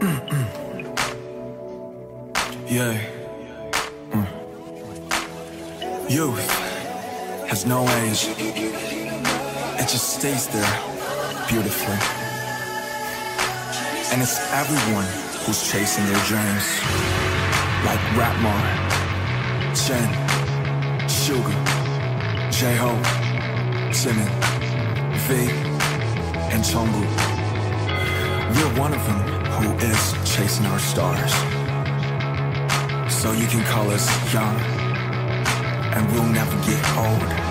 Yeah. Mm. Youth has no age. It just stays there beautifully. And it's everyone who's chasing their dreams. Like Rapmar, Jin, Suga, J-Hope, Jimin, V, and Jungkook. We're one of them who is chasing our stars. So you can call us young, and we'll never get old.